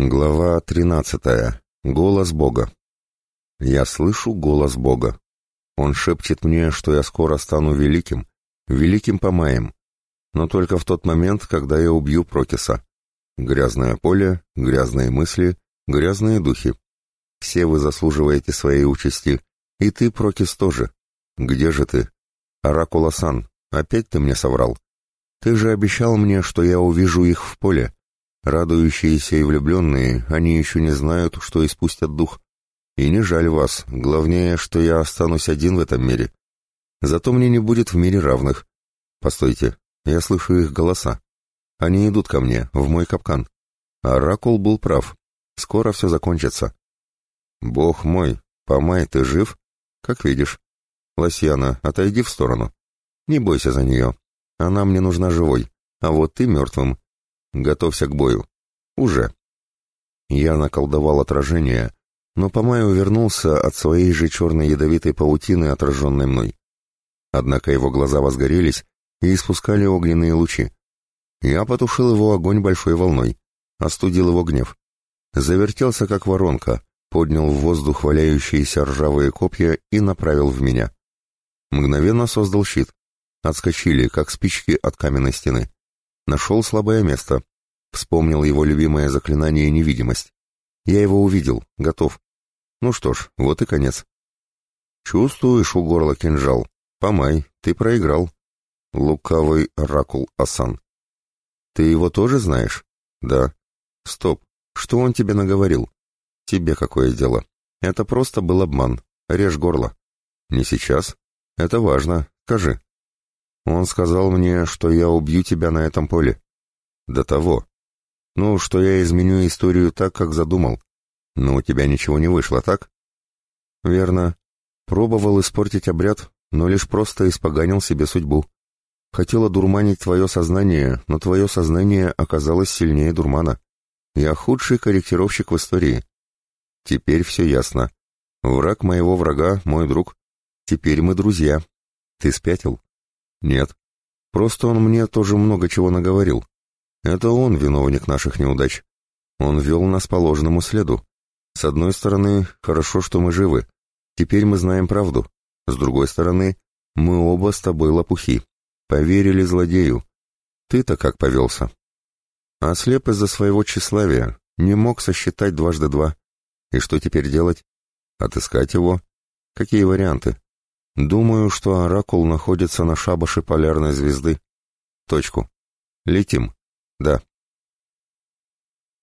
Глава 13. Голос Бога. Я слышу голос Бога. Он шепчет мне, что я скоро стану великим, великим Помаем, но только в тот момент, когда я убью Прокиса. Грязное поле, грязные мысли, грязные духи. Все вы заслуживаете своей участи, и ты, Прокис, тоже. Где же ты? Оракула-сан, опять ты мне соврал. Ты же обещал мне, что я увижу их в поле, Радующиеся и влюбленные, они еще не знают, что испустят дух. И не жаль вас, главнее, что я останусь один в этом мире. Зато мне не будет в мире равных. Постойте, я слышу их голоса. Они идут ко мне, в мой капкан. Оракул был прав. Скоро все закончится. Бог мой, Помай, ты жив? Как видишь. Лосьяна, отойди в сторону. Не бойся за нее. Она мне нужна живой, а вот ты мертвым. Готовься к бою. Уже. Я наколдовал отражение, но Помаю вернулся от своей же черной ядовитой паутины, отраженной мной. Однако его глаза возгорелись и испускали огненные лучи. Я потушил его огонь большой волной, остудил его гнев. Завертелся, как воронка, поднял в воздух валяющиеся ржавые копья и направил в меня. Мгновенно создал щит. Отскочили, как спички от каменной стены. Нашел слабое место. Вспомнил его любимое заклинание «Невидимость». Я его увидел, готов. Ну что ж, вот и конец. Чувствуешь у горла кинжал? Помай, ты проиграл. Лукавый оракул Асан. Ты его тоже знаешь? Да. Стоп, что он тебе наговорил? Тебе какое дело? Это просто был обман. Режь горло. Не сейчас. Это важно. Скажи. Он сказал мне, что я убью тебя на этом поле. До того. Ну, что я изменю историю так, как задумал. Но у тебя ничего не вышло, так? Верно. Пробовал испортить обряд, но лишь просто испоганил себе судьбу. Хотел одурманить твое сознание, но твое сознание оказалось сильнее дурмана. Я худший корректировщик в истории. Теперь все ясно. Враг моего врага — мой друг. Теперь мы друзья. Ты спятил? Нет. Просто он мне тоже много чего наговорил. Это он виновник наших неудач. Он вел нас по ложному следу. С одной стороны, хорошо, что мы живы. Теперь мы знаем правду. С другой стороны, мы оба с тобой лопухи. Поверили злодею. Ты-то как повелся? А слеп из-за своего тщеславия, не мог сосчитать дважды два. И что теперь делать? Отыскать его? Какие варианты? Думаю, что Оракул находится на шабаше полярной звезды. Точку. Летим. Да.